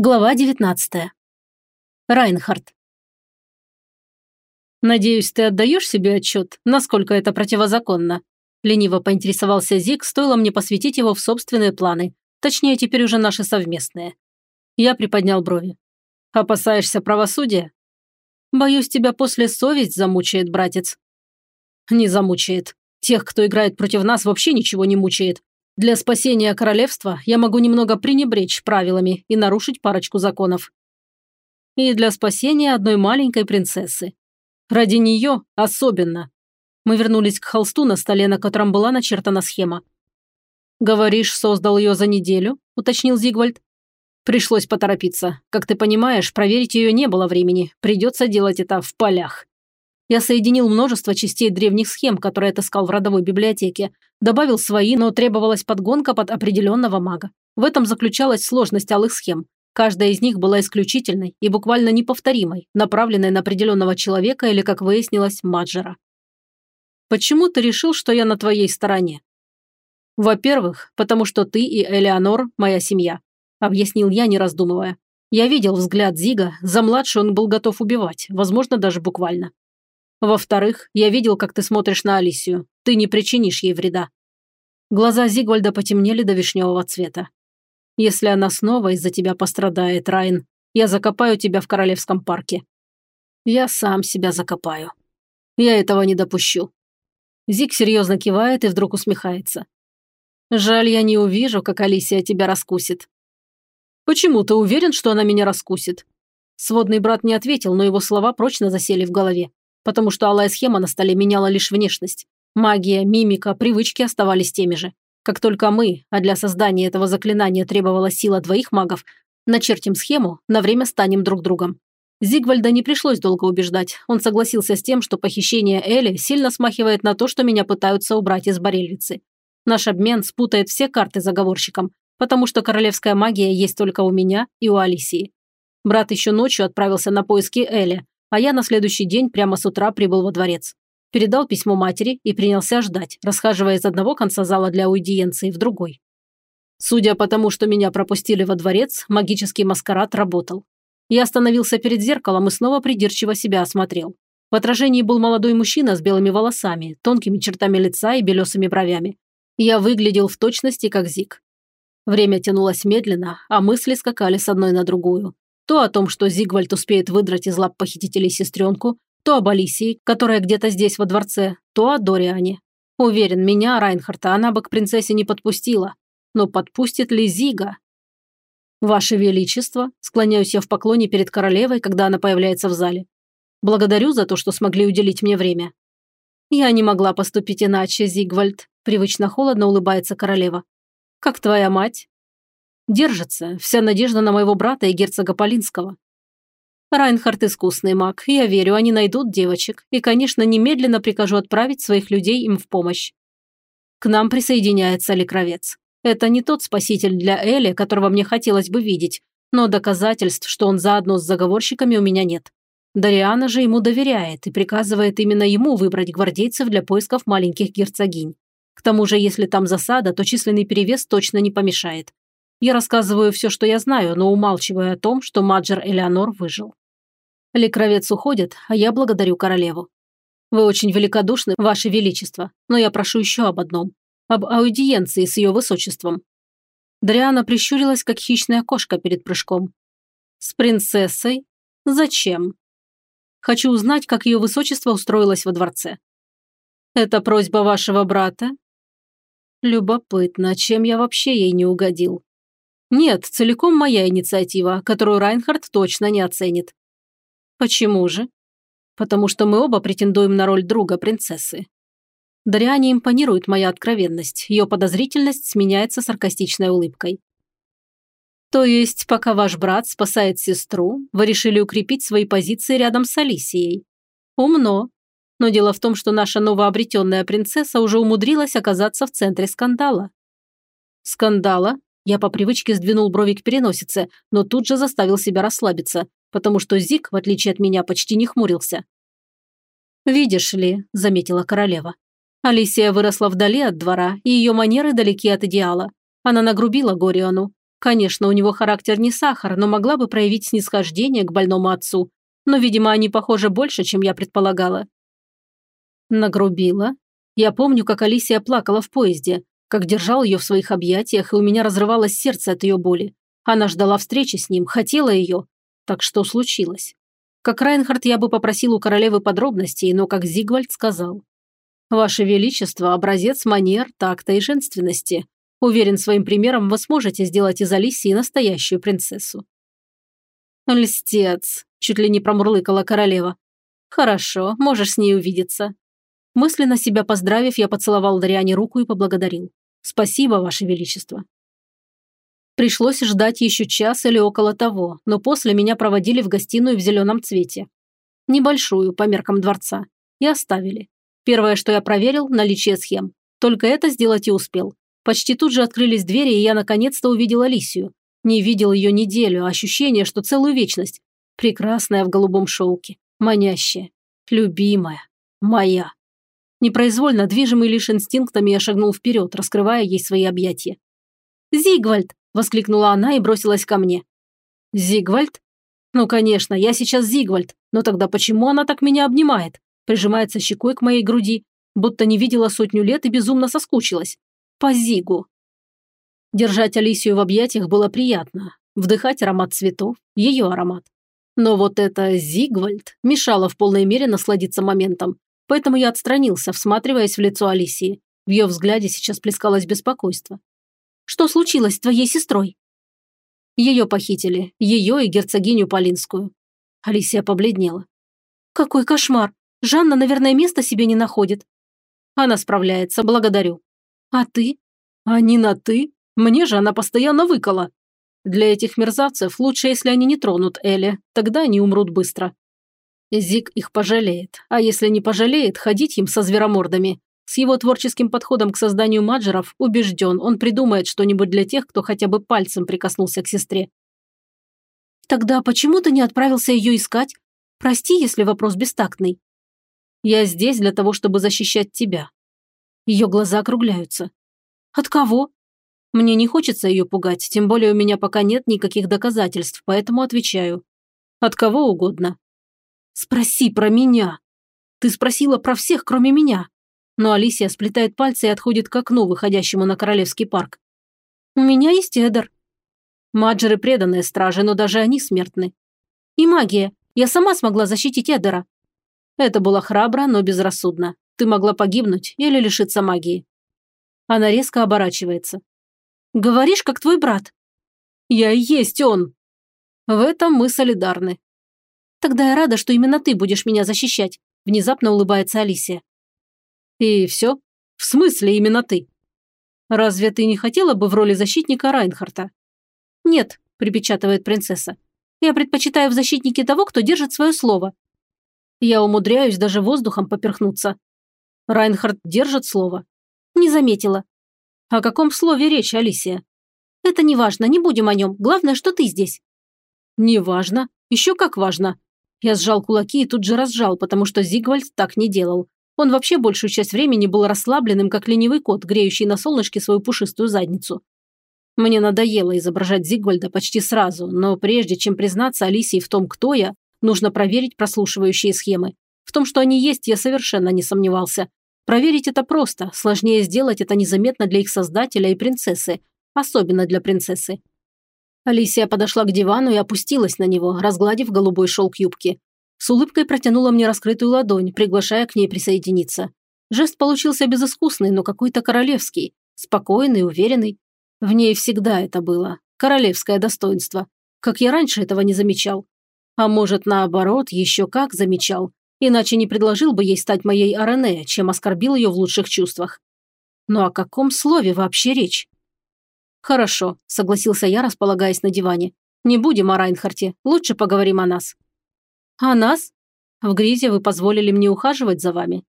Глава 19. Райнхард. «Надеюсь, ты отдаешь себе отчет, насколько это противозаконно?» Лениво поинтересовался Зик, стоило мне посвятить его в собственные планы, точнее, теперь уже наши совместные. Я приподнял брови. «Опасаешься правосудия?» «Боюсь, тебя после совесть замучает, братец». «Не замучает. Тех, кто играет против нас, вообще ничего не мучает. Для спасения королевства я могу немного пренебречь правилами и нарушить парочку законов. И для спасения одной маленькой принцессы. Ради нее особенно. Мы вернулись к холсту на столе, на котором была начертана схема. «Говоришь, создал ее за неделю?» – уточнил Зигвальд. «Пришлось поторопиться. Как ты понимаешь, проверить ее не было времени. Придется делать это в полях». Я соединил множество частей древних схем, которые отыскал в родовой библиотеке, добавил свои, но требовалась подгонка под определенного мага. В этом заключалась сложность алых схем. Каждая из них была исключительной и буквально неповторимой, направленной на определенного человека или, как выяснилось, маджера. «Почему ты решил, что я на твоей стороне?» «Во-первых, потому что ты и Элеонор – моя семья», – объяснил я, не раздумывая. Я видел взгляд Зига, за младший он был готов убивать, возможно, даже буквально. Во-вторых, я видел, как ты смотришь на Алисию. Ты не причинишь ей вреда. Глаза Зигвальда потемнели до вишневого цвета. Если она снова из-за тебя пострадает, Райн, я закопаю тебя в Королевском парке. Я сам себя закопаю. Я этого не допущу. Зиг серьезно кивает и вдруг усмехается. Жаль, я не увижу, как Алисия тебя раскусит. Почему ты уверен, что она меня раскусит? Сводный брат не ответил, но его слова прочно засели в голове потому что алая схема на столе меняла лишь внешность. Магия, мимика, привычки оставались теми же. Как только мы, а для создания этого заклинания требовала сила двоих магов, начертим схему, на время станем друг другом. Зигвальда не пришлось долго убеждать. Он согласился с тем, что похищение Эли сильно смахивает на то, что меня пытаются убрать из Борельвицы. Наш обмен спутает все карты заговорщикам, потому что королевская магия есть только у меня и у Алисии. Брат еще ночью отправился на поиски Эли, а я на следующий день прямо с утра прибыл во дворец. Передал письмо матери и принялся ждать, расхаживая из одного конца зала для аудиенции в другой. Судя по тому, что меня пропустили во дворец, магический маскарад работал. Я остановился перед зеркалом и снова придирчиво себя осмотрел. В отражении был молодой мужчина с белыми волосами, тонкими чертами лица и белесыми бровями. Я выглядел в точности как Зик. Время тянулось медленно, а мысли скакали с одной на другую. То о том, что Зигвальд успеет выдрать из лап похитителей сестренку, то об Алисии, которая где-то здесь во дворце, то о Дориане. Уверен, меня, Райнхарта, она бы к принцессе не подпустила. Но подпустит ли Зига? «Ваше Величество», склоняюсь я в поклоне перед королевой, когда она появляется в зале. «Благодарю за то, что смогли уделить мне время». «Я не могла поступить иначе, Зигвальд», привычно холодно улыбается королева. «Как твоя мать?» Держится. Вся надежда на моего брата и герцога Полинского. Райнхард искусный маг. Я верю, они найдут девочек. И, конечно, немедленно прикажу отправить своих людей им в помощь. К нам присоединяется Лекровец. Это не тот спаситель для Эли, которого мне хотелось бы видеть, но доказательств, что он заодно с заговорщиками, у меня нет. Дариана же ему доверяет и приказывает именно ему выбрать гвардейцев для поисков маленьких герцогинь. К тому же, если там засада, то численный перевес точно не помешает. Я рассказываю все, что я знаю, но умалчиваю о том, что Маджер Элеонор выжил. Лекровец уходит, а я благодарю королеву. Вы очень великодушны, ваше величество, но я прошу еще об одном. Об аудиенции с ее высочеством. Дриана прищурилась, как хищная кошка перед прыжком. С принцессой? Зачем? Хочу узнать, как ее высочество устроилось во дворце. Это просьба вашего брата? Любопытно, чем я вообще ей не угодил. Нет, целиком моя инициатива, которую Райнхард точно не оценит. Почему же? Потому что мы оба претендуем на роль друга принцессы. Дариане импонирует моя откровенность, ее подозрительность сменяется саркастичной улыбкой. То есть, пока ваш брат спасает сестру, вы решили укрепить свои позиции рядом с Алисией. Умно. Но дело в том, что наша новообретенная принцесса уже умудрилась оказаться в центре скандала. Скандала? Я по привычке сдвинул брови к переносице, но тут же заставил себя расслабиться, потому что Зик, в отличие от меня, почти не хмурился. «Видишь ли», – заметила королева. Алисия выросла вдали от двора, и ее манеры далеки от идеала. Она нагрубила Гориону. Конечно, у него характер не сахар, но могла бы проявить снисхождение к больному отцу. Но, видимо, они похожи больше, чем я предполагала. Нагрубила. Я помню, как Алисия плакала в поезде, как держал ее в своих объятиях, и у меня разрывалось сердце от ее боли. Она ждала встречи с ним, хотела ее. Так что случилось? Как Райнхард я бы попросил у королевы подробностей, но как Зигвальд сказал. «Ваше Величество – образец манер, такта и женственности. Уверен, своим примером вы сможете сделать из Алисии настоящую принцессу». «Льстец», – чуть ли не промурлыкала королева. «Хорошо, можешь с ней увидеться». Мысленно себя поздравив, я поцеловал Дариане руку и поблагодарил. «Спасибо, Ваше Величество». Пришлось ждать еще час или около того, но после меня проводили в гостиную в зеленом цвете. Небольшую, по меркам дворца. И оставили. Первое, что я проверил – наличие схем. Только это сделать и успел. Почти тут же открылись двери, и я наконец-то увидел Алисию. Не видел ее неделю, а ощущение, что целую вечность. Прекрасная в голубом шелке. Манящая. Любимая. Моя. Непроизвольно, движимый лишь инстинктами, я шагнул вперед, раскрывая ей свои объятия. «Зигвальд!» – воскликнула она и бросилась ко мне. «Зигвальд? Ну, конечно, я сейчас Зигвальд, но тогда почему она так меня обнимает?» Прижимается щекой к моей груди, будто не видела сотню лет и безумно соскучилась. По Зигу. Держать Алисию в объятиях было приятно. Вдыхать аромат цветов, ее аромат. Но вот это Зигвальд мешало в полной мере насладиться моментом. Поэтому я отстранился, всматриваясь в лицо Алисии. В ее взгляде сейчас плескалось беспокойство. Что случилось с твоей сестрой?» Ее похитили, ее и герцогиню Полинскую. Алисия побледнела. «Какой кошмар! Жанна, наверное, места себе не находит». Она справляется, благодарю. «А ты?» «Они на «ты»? Мне же она постоянно выкола. Для этих мерзавцев лучше, если они не тронут Эли, тогда они умрут быстро. Зик их пожалеет, а если не пожалеет, ходить им со зверомордами. С его творческим подходом к созданию маджеров убежден, он придумает что-нибудь для тех, кто хотя бы пальцем прикоснулся к сестре. «Тогда почему ты не отправился ее искать? Прости, если вопрос бестактный». «Я здесь для того, чтобы защищать тебя». Ее глаза округляются. «От кого?» Мне не хочется ее пугать, тем более у меня пока нет никаких доказательств, поэтому отвечаю. От кого угодно. Спроси про меня. Ты спросила про всех, кроме меня но Алисия сплетает пальцы и отходит к окну, выходящему на Королевский парк. «У меня есть Эдер». Маджеры преданные стражи, но даже они смертны. «И магия. Я сама смогла защитить Эдера». Это было храбро, но безрассудно. Ты могла погибнуть или лишиться магии. Она резко оборачивается. «Говоришь, как твой брат». «Я и есть он». В этом мы солидарны. «Тогда я рада, что именно ты будешь меня защищать», внезапно улыбается Алисия. И все? В смысле именно ты? Разве ты не хотела бы в роли защитника Райнхарта? Нет, припечатывает принцесса. Я предпочитаю в защитнике того, кто держит свое слово. Я умудряюсь даже воздухом поперхнуться. Райнхард держит слово. Не заметила. О каком слове речь, Алисия? Это не важно, не будем о нем. Главное, что ты здесь. Не важно. Еще как важно. Я сжал кулаки и тут же разжал, потому что Зигвальд так не делал. Он вообще большую часть времени был расслабленным, как ленивый кот, греющий на солнышке свою пушистую задницу. Мне надоело изображать Зигвальда почти сразу, но прежде чем признаться Алисии в том, кто я, нужно проверить прослушивающие схемы. В том, что они есть, я совершенно не сомневался. Проверить это просто, сложнее сделать это незаметно для их создателя и принцессы, особенно для принцессы. Алисия подошла к дивану и опустилась на него, разгладив голубой шелк юбки. С улыбкой протянула мне раскрытую ладонь, приглашая к ней присоединиться. Жест получился безыскусный, но какой-то королевский, спокойный, уверенный. В ней всегда это было. Королевское достоинство. Как я раньше этого не замечал. А может, наоборот, еще как замечал. Иначе не предложил бы ей стать моей Арене, чем оскорбил ее в лучших чувствах. Но о каком слове вообще речь? Хорошо, согласился я, располагаясь на диване. Не будем о Райнхарте, лучше поговорим о нас. А нас? В Гризе вы позволили мне ухаживать за вами.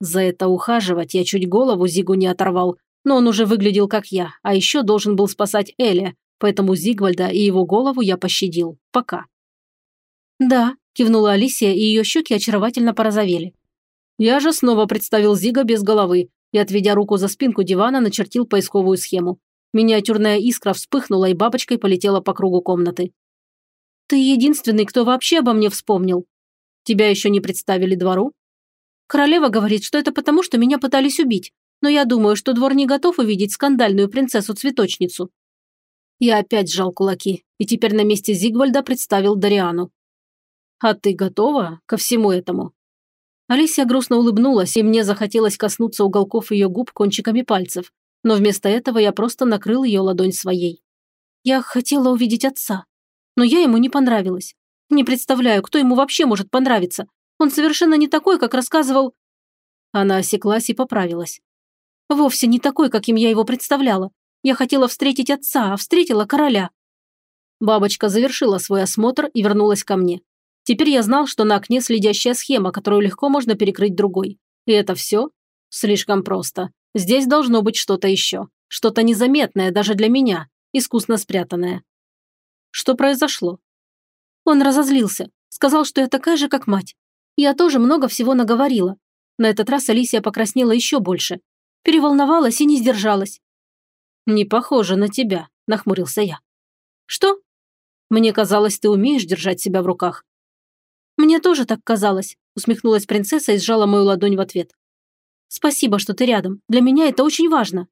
За это ухаживать я чуть голову Зигу не оторвал, но он уже выглядел как я, а еще должен был спасать Эля, поэтому Зигвальда и его голову я пощадил. Пока. Да, кивнула Алисия, и ее щеки очаровательно порозовели. Я же снова представил Зига без головы и, отведя руку за спинку дивана, начертил поисковую схему. Миниатюрная искра вспыхнула и бабочкой полетела по кругу комнаты. «Ты единственный, кто вообще обо мне вспомнил. Тебя еще не представили двору?» Королева говорит, что это потому, что меня пытались убить, но я думаю, что двор не готов увидеть скандальную принцессу-цветочницу. Я опять сжал кулаки и теперь на месте Зигвальда представил Дариану. «А ты готова ко всему этому?» Алисия грустно улыбнулась, и мне захотелось коснуться уголков ее губ кончиками пальцев, но вместо этого я просто накрыл ее ладонь своей. Я хотела увидеть отца, но я ему не понравилась. Не представляю, кто ему вообще может понравиться. Он совершенно не такой, как рассказывал... Она осеклась и поправилась. Вовсе не такой, каким я его представляла. Я хотела встретить отца, а встретила короля. Бабочка завершила свой осмотр и вернулась ко мне. Теперь я знал, что на окне следящая схема, которую легко можно перекрыть другой. И это все? Слишком просто. Здесь должно быть что-то еще. Что-то незаметное даже для меня, искусно спрятанное. Что произошло? Он разозлился. Сказал, что я такая же, как мать. Я тоже много всего наговорила. На этот раз Алисия покраснела еще больше. Переволновалась и не сдержалась. «Не похоже на тебя», – нахмурился я. «Что?» «Мне казалось, ты умеешь держать себя в руках». «Мне тоже так казалось», – усмехнулась принцесса и сжала мою ладонь в ответ. «Спасибо, что ты рядом. Для меня это очень важно».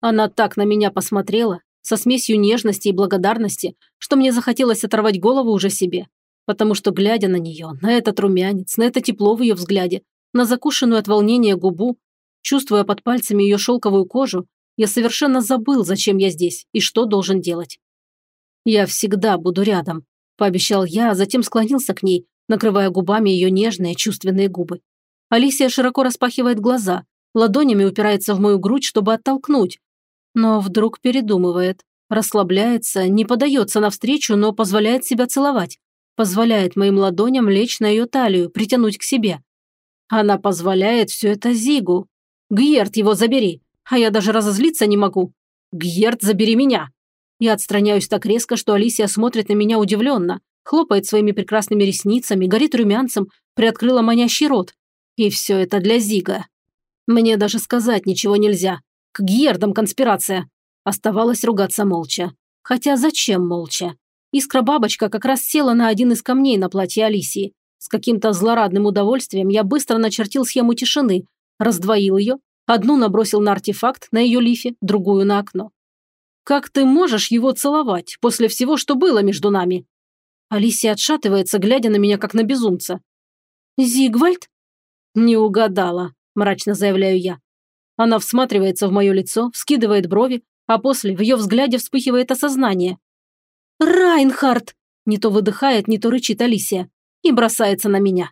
Она так на меня посмотрела, со смесью нежности и благодарности, что мне захотелось оторвать голову уже себе. Потому что, глядя на нее, на этот румянец, на это тепло в ее взгляде, на закушенную от волнения губу, чувствуя под пальцами ее шелковую кожу, я совершенно забыл, зачем я здесь и что должен делать. «Я всегда буду рядом», – пообещал я, а затем склонился к ней, накрывая губами ее нежные чувственные губы. Алисия широко распахивает глаза, ладонями упирается в мою грудь, чтобы оттолкнуть, но вдруг передумывает, расслабляется, не подается навстречу, но позволяет себя целовать, позволяет моим ладоням лечь на ее талию, притянуть к себе. Она позволяет все это Зигу. Гьерт его забери, а я даже разозлиться не могу. Гьерд, забери меня!» Я отстраняюсь так резко, что Алисия смотрит на меня удивленно, хлопает своими прекрасными ресницами, горит румянцем, приоткрыла манящий рот. И все это для Зига. Мне даже сказать ничего нельзя. К Гьердам конспирация. Оставалось ругаться молча. Хотя зачем молча? Искра-бабочка как раз села на один из камней на платье Алисии. С каким-то злорадным удовольствием я быстро начертил схему тишины, раздвоил ее, Одну набросил на артефакт, на ее лифе, другую на окно. «Как ты можешь его целовать после всего, что было между нами?» Алисия отшатывается, глядя на меня, как на безумца. «Зигвальд?» «Не угадала», – мрачно заявляю я. Она всматривается в мое лицо, вскидывает брови, а после в ее взгляде вспыхивает осознание. «Райнхард!» – не то выдыхает, не то рычит Алисия и бросается на меня.